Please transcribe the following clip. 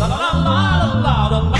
la la la la la la